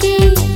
do